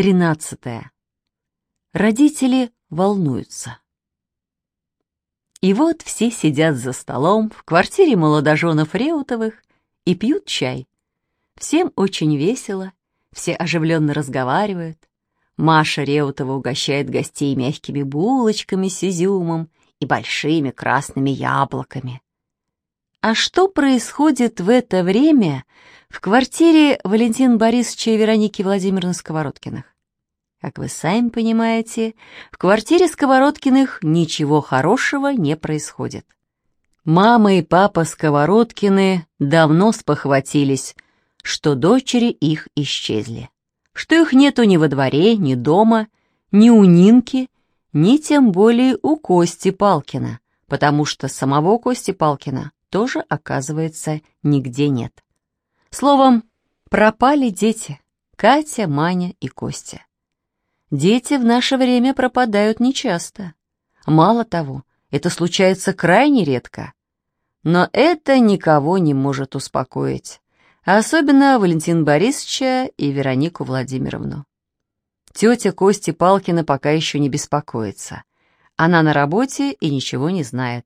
Тринадцатое. Родители волнуются. И вот все сидят за столом в квартире молодоженов Реутовых и пьют чай. Всем очень весело, все оживленно разговаривают. Маша Реутова угощает гостей мягкими булочками с изюмом и большими красными яблоками. А что происходит в это время в квартире Валентина Борисовича и Вероники Владимировны Сковородкиных? Как вы сами понимаете, в квартире Сковородкиных ничего хорошего не происходит. Мама и папа Сковородкины давно спохватились, что дочери их исчезли, что их нету ни во дворе, ни дома, ни у Нинки, ни тем более у Кости Палкина, потому что самого Кости Палкина тоже, оказывается, нигде нет. Словом, пропали дети — Катя, Маня и Костя. Дети в наше время пропадают нечасто. Мало того, это случается крайне редко. Но это никого не может успокоить. Особенно Валентин Борисовича и Веронику Владимировну. Тетя Кости Палкина пока еще не беспокоится. Она на работе и ничего не знает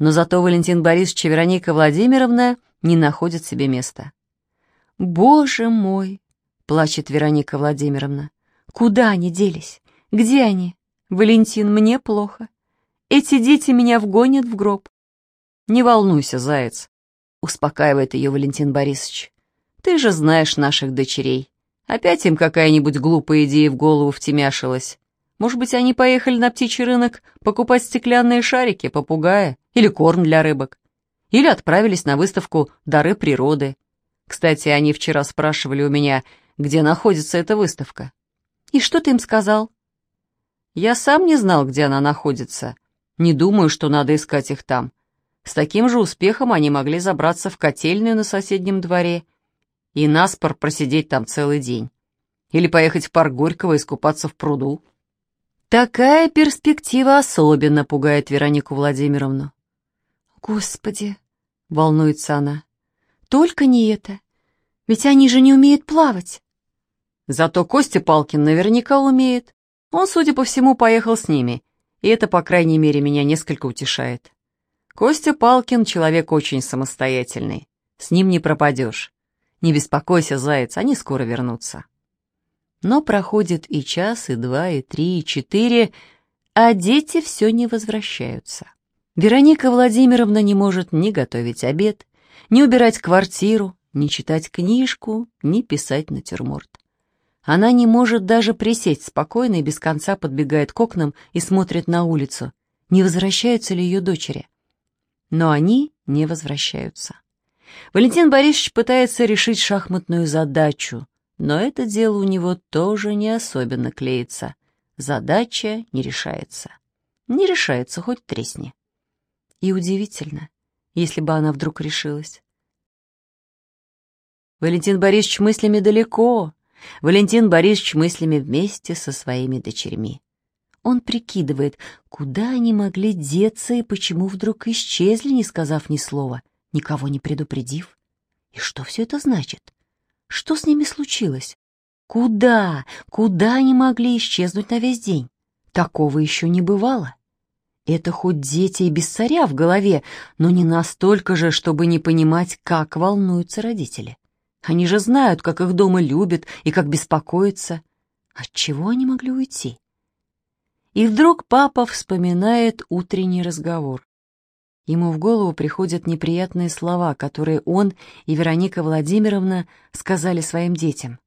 но зато Валентин Борисович и Вероника Владимировна не находят себе места. «Боже мой!» — плачет Вероника Владимировна. «Куда они делись? Где они? Валентин, мне плохо. Эти дети меня вгонят в гроб». «Не волнуйся, заяц», — успокаивает ее Валентин Борисович. «Ты же знаешь наших дочерей. Опять им какая-нибудь глупая идея в голову втемяшилась. Может быть, они поехали на птичий рынок покупать стеклянные шарики, попугая или корм для рыбок. Или отправились на выставку «Дары природы». Кстати, они вчера спрашивали у меня, где находится эта выставка. И что ты им сказал? Я сам не знал, где она находится. Не думаю, что надо искать их там. С таким же успехом они могли забраться в котельную на соседнем дворе и наспор просидеть там целый день. Или поехать в парк Горького и искупаться в пруду. Такая перспектива особенно пугает Веронику Владимировну. «Господи!» — волнуется она. «Только не это. Ведь они же не умеют плавать». Зато Костя Палкин наверняка умеет. Он, судя по всему, поехал с ними, и это, по крайней мере, меня несколько утешает. Костя Палкин — человек очень самостоятельный. С ним не пропадешь. Не беспокойся, заяц, они скоро вернутся. Но проходит и час, и два, и три, и четыре, а дети все не возвращаются. Вероника Владимировна не может ни готовить обед, ни убирать квартиру, ни читать книжку, ни писать натюрморт. Она не может даже присесть спокойно и без конца подбегает к окнам и смотрит на улицу, не возвращаются ли ее дочери. Но они не возвращаются. Валентин Борисович пытается решить шахматную задачу, но это дело у него тоже не особенно клеится. Задача не решается. Не решается, хоть тресни. И удивительно, если бы она вдруг решилась. Валентин Борисович мыслями далеко. Валентин Борисович мыслями вместе со своими дочерьми. Он прикидывает, куда они могли деться и почему вдруг исчезли, не сказав ни слова, никого не предупредив. И что все это значит? Что с ними случилось? Куда, куда они могли исчезнуть на весь день? Такого еще не бывало. Это хоть дети и без царя в голове, но не настолько же, чтобы не понимать, как волнуются родители. Они же знают, как их дома любят и как беспокоятся. Отчего они могли уйти? И вдруг папа вспоминает утренний разговор. Ему в голову приходят неприятные слова, которые он и Вероника Владимировна сказали своим детям.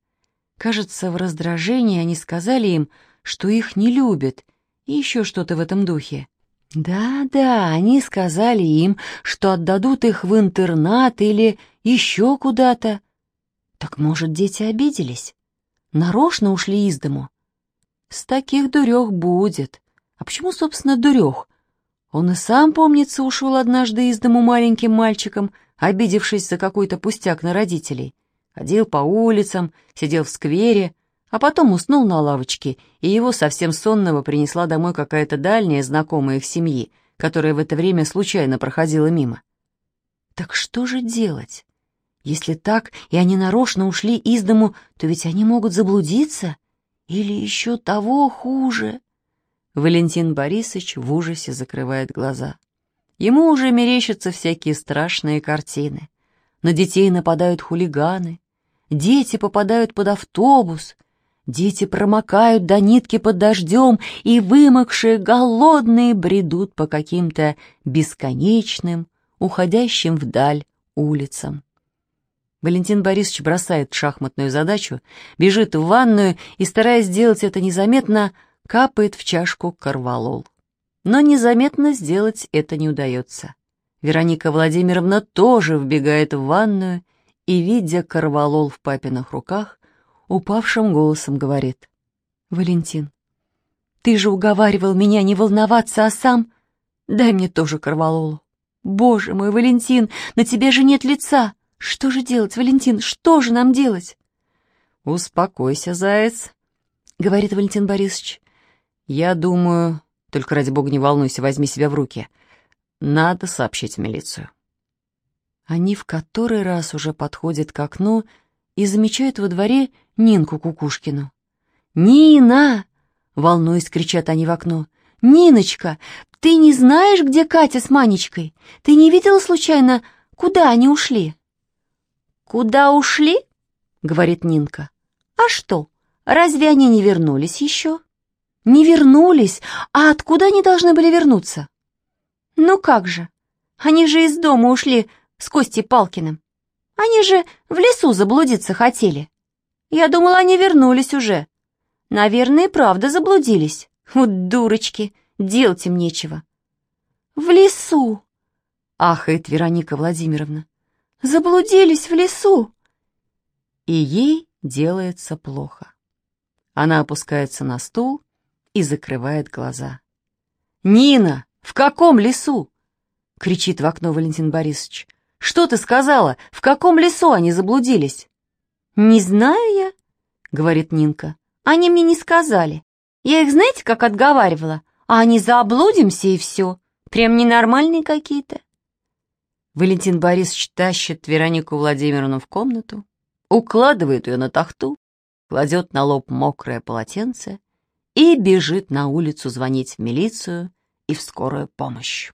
Кажется, в раздражении они сказали им, что их не любят, и еще что-то в этом духе. Да-да, они сказали им, что отдадут их в интернат или еще куда-то. Так, может, дети обиделись? Нарочно ушли из дому? С таких дурех будет. А почему, собственно, дурех? Он и сам, помнится, ушел однажды из дому маленьким мальчиком, обидевшись за какой-то пустяк на родителей. Ходил по улицам, сидел в сквере, а потом уснул на лавочке, и его совсем сонного принесла домой какая-то дальняя знакомая их семьи, которая в это время случайно проходила мимо. Так что же делать? Если так, и они нарочно ушли из дому, то ведь они могут заблудиться, Или еще того хуже. Валентин Борисович в ужасе закрывает глаза. Ему уже мерещатся всякие страшные картины. На детей нападают хулиганы, дети попадают под автобус, дети промокают до нитки под дождем и, вымокшие, голодные, бредут по каким-то бесконечным, уходящим вдаль улицам. Валентин Борисович бросает шахматную задачу, бежит в ванную и, стараясь сделать это незаметно, капает в чашку корвалол. Но незаметно сделать это не удается. Вероника Владимировна тоже вбегает в ванную и, видя корвалол в папиных руках, упавшим голосом говорит. «Валентин, ты же уговаривал меня не волноваться, а сам... Дай мне тоже корвалолу. Боже мой, Валентин, на тебе же нет лица!» Что же делать, Валентин? Что же нам делать? Успокойся, заяц, говорит Валентин Борисович. Я думаю, только ради бога не волнуйся, возьми себя в руки. Надо сообщить в милицию. Они в который раз уже подходят к окну и замечают во дворе Нинку Кукушкину. «Нина!» — волнуясь, кричат они в окно. «Ниночка, ты не знаешь, где Катя с Манечкой? Ты не видела случайно, куда они ушли?» «Куда ушли?» — говорит Нинка. «А что, разве они не вернулись еще?» «Не вернулись? А откуда они должны были вернуться?» «Ну как же? Они же из дома ушли с Костей Палкиным. Они же в лесу заблудиться хотели. Я думала, они вернулись уже. Наверное, правда заблудились. Вот дурочки, делать им нечего». «В лесу!» — ахает Вероника Владимировна. Заблудились в лесу!» И ей делается плохо. Она опускается на стул и закрывает глаза. «Нина, в каком лесу?» — кричит в окно Валентин Борисович. «Что ты сказала? В каком лесу они заблудились?» «Не знаю я», — говорит Нинка. «Они мне не сказали. Я их, знаете, как отговаривала? А они заблудимся и все. Прям ненормальные какие-то». Валентин Борисович тащит Веронику Владимировну в комнату, укладывает ее на тахту, кладет на лоб мокрое полотенце и бежит на улицу звонить в милицию и в скорую помощь.